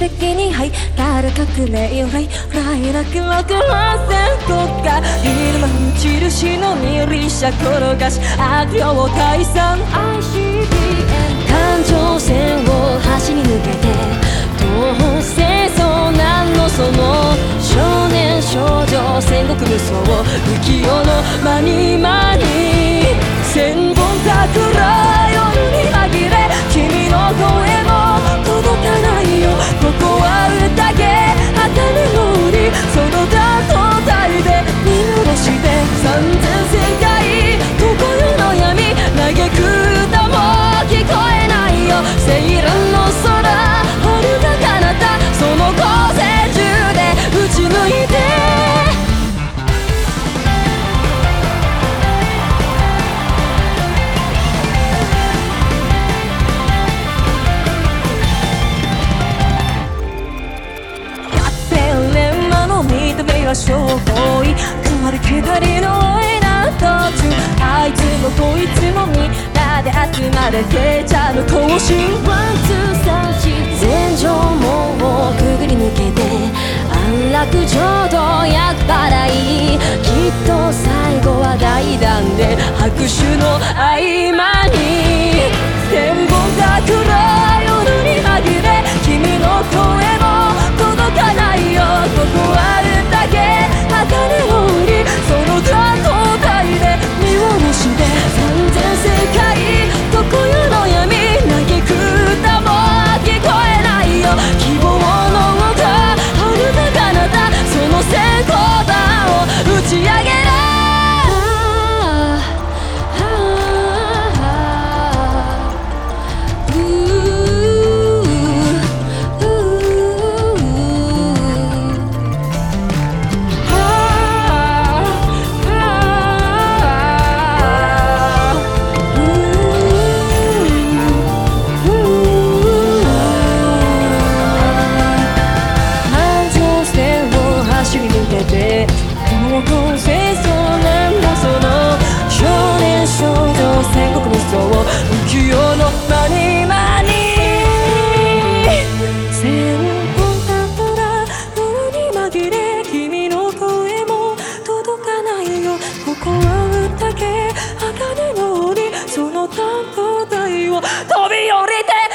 席に入から隠れよ来来楽楽らせとかビルマン印のミリ車転がし悪霊を退散 ICBM 環状線を走り抜けてどうせそうなんのその少年少女戦国無双浮世の間に間はしょぼい変わる左の愛な途中あいつもこいつもみんなで集まれてちゃの更新ワンツー三四全情網をくぐり抜けて安楽浄土厄払いきっと最後は大団で拍手の合間に浮世の間に間に。線をだったら夜に紛れ君の声も届かないよ。ここはけ茜の檻その担当台を飛び降りて